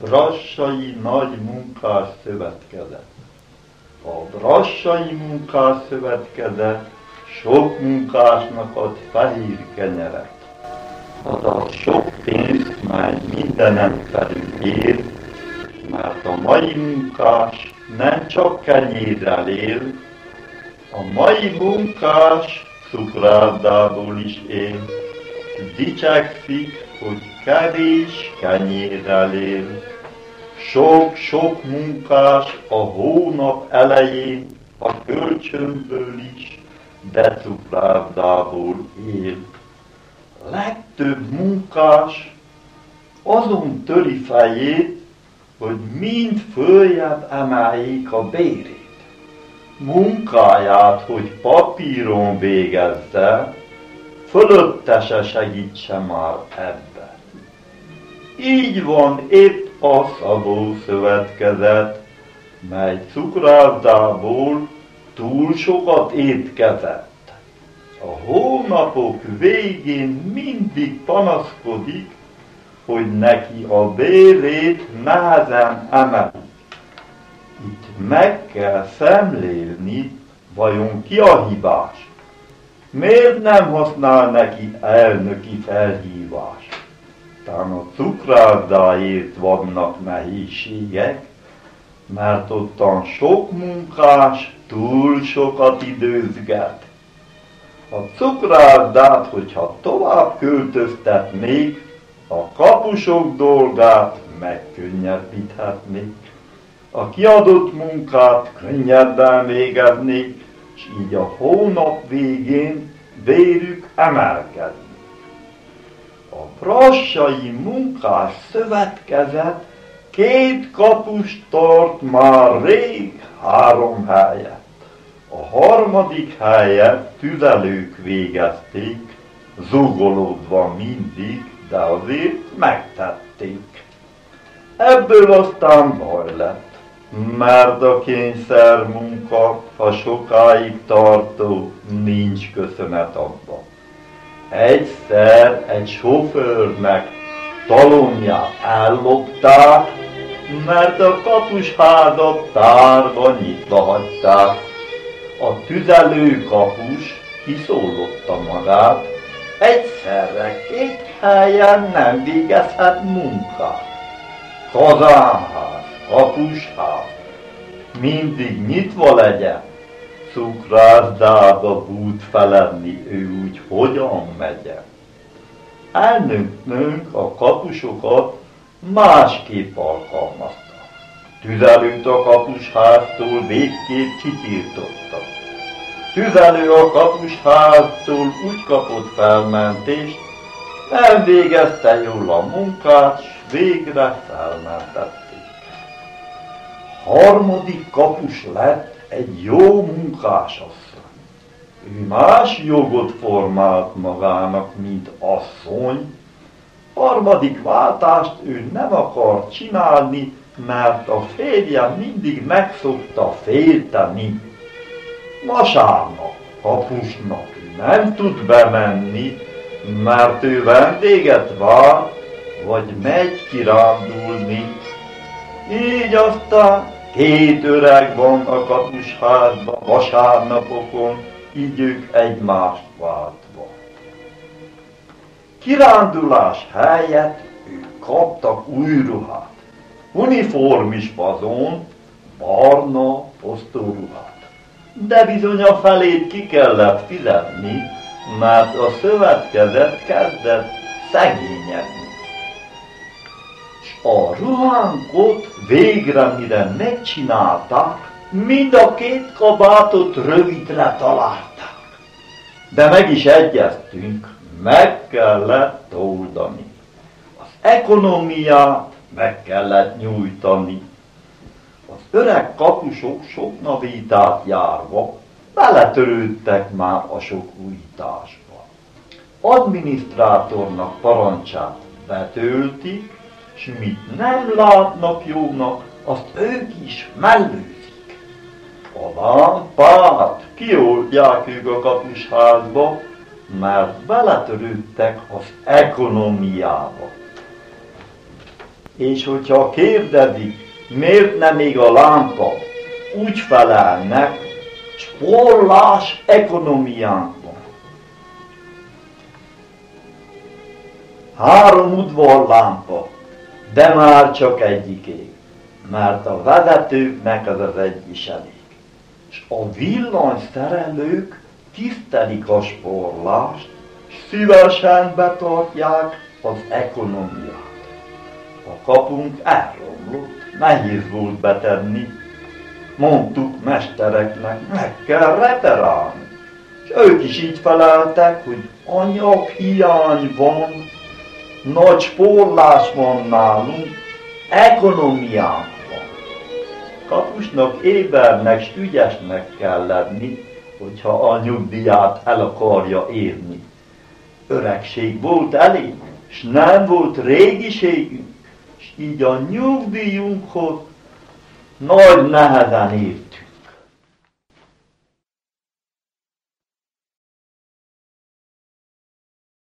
Brassai Nagy Munkás Szövetkezet. A Brassai Munkás Szövetkezet sok munkásnak ad fehér kenyeret. Azaz sok pénzt már mindenem felül ér, mert a mai munkás nem csak kenyérrel él, a mai munkás cukrárdából is él, dicsekszik, hogy kevés kenyérrel él. Sok-sok munkás a hónap elején a kölcsönből is, de cukrárdából él. Legtöbb munkás azon töri fejét, hogy mind följebb emeljék a bérét. Munkáját, hogy papíron végezze, fölötte se segítse már ebben. Így van épp a szabó szövetkezet, mely cukrárdából túl sokat étkezett. A hónapok végén mindig panaszkodik, hogy neki a bérét nehezen emeli. Itt meg kell szemlélni, vajon ki a hibás. Miért nem használ neki elnöki felhívást? Talán a cukrárdáért vannak nehézségek, mert ottan sok munkás túl sokat időzget. A cukrárdát, hogyha tovább költöztetnék, a kapusok dolgát megkönnyebbíthetnék. A kiadott munkát könnyebben végeznék, és így a hónap végén vérük emelkedni. A brassai munkás szövetkezet két kapust tart már rég három helyet. A harmadik helyet tüzelők végezték, zugolódva mindig, de azért megtették. Ebből aztán baj lett mert a kényszer munka, a sokáig tartó, nincs köszönet abba. Egyszer egy sofőrnek talonját ellopták, mert a kapusházat tárva nyitva hagyták. A tüzelő kapus kiszólotta magát, egyszerre két helyen nem végezhet munkát. Kazánház, kapusház, mindig nyitva legyen, cukrászdába bút feledni, ő úgy hogyan megye. Elnöknőnk a kapusokat másképp alkalmazta. Tüzelőt a kapusháztól végképp kitiltotta. Tüzelő a kapusháztól úgy kapott felmentést, nem végezte jól a munkát, s végre felmentett harmadik kapus lett egy jó munkásasszony. Ő más jogot formált magának, mint asszony. Harmadik váltást ő nem akar csinálni, mert a férje mindig megszokta félteni. Vasárnap kapusnak nem tud bemenni, mert ő vendéget vár, vagy megy kirándulni. Így aztán Két öreg van a kapusházban, vasárnapokon, így ők egymást váltva. Kirándulás helyett ők kaptak új ruhát, uniformis fazon, barna posztóruhát. De bizony a felét ki kellett fizetni, mert a szövetkezet kezdett szegényedni a ruhánkot végre mire megcsinálták, mind a két kabátot rövidre találták. De meg is egyeztünk, meg kellett oldani. Az ekonomiát meg kellett nyújtani. Az öreg kapusok sok navítát járva beletörődtek már a sok újításba. Adminisztrátornak parancsát betöltik, és mit nem látnak jónak, azt ők is mellőzik. A lámpát kioldják ők a kapusházba, mert beletörődtek az ekonomiába. És hogyha kérdezik, miért nem még a lámpa, úgy felelnek, spórolás ekonomiánk van. Három udvarlámpa, de már csak egyik ég, mert a vezetőknek az az egy is elég. És a villanyszerelők tisztelik a sporlást, szívesen betartják az ekonomiát. A kapunk elromlott, nehéz volt betenni, mondtuk mestereknek, meg kell reperálni. És ők is így feleltek, hogy anyaghiány van, nagy spórlás van nálunk, ekonomiánk van. Kapusnak, ébernek és ügyesnek kell lenni, hogyha a nyugdíját el akarja érni. Öregség volt elég, és nem volt régiségünk, és így a nyugdíjunkhoz nagy nehezen ért